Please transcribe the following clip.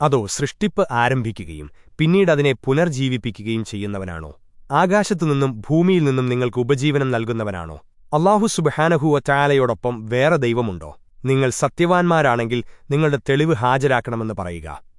അതോ സൃഷ്ടിപ്പ് ആരംഭിക്കുകയും പിന്നീടതിനെ പുനർജീവിപ്പിക്കുകയും ചെയ്യുന്നവനാണോ? ആകാശത്തുനിന്നും ഭൂമിയിൽ നിന്നും നിങ്ങൾക്ക് ഉപജീവനം നൽകുന്നവനാണോ? അള്ളാഹു സുബഹാനഹുവ ചായാലയോടൊപ്പം വേറെ ദൈവമുണ്ടോ? നിങ്ങൾ സത്യവാൻമാരാണെങ്കിൽ നിങ്ങളുടെ തെളിവ് ഹാജരാക്കണമെന്ന് പറയുക.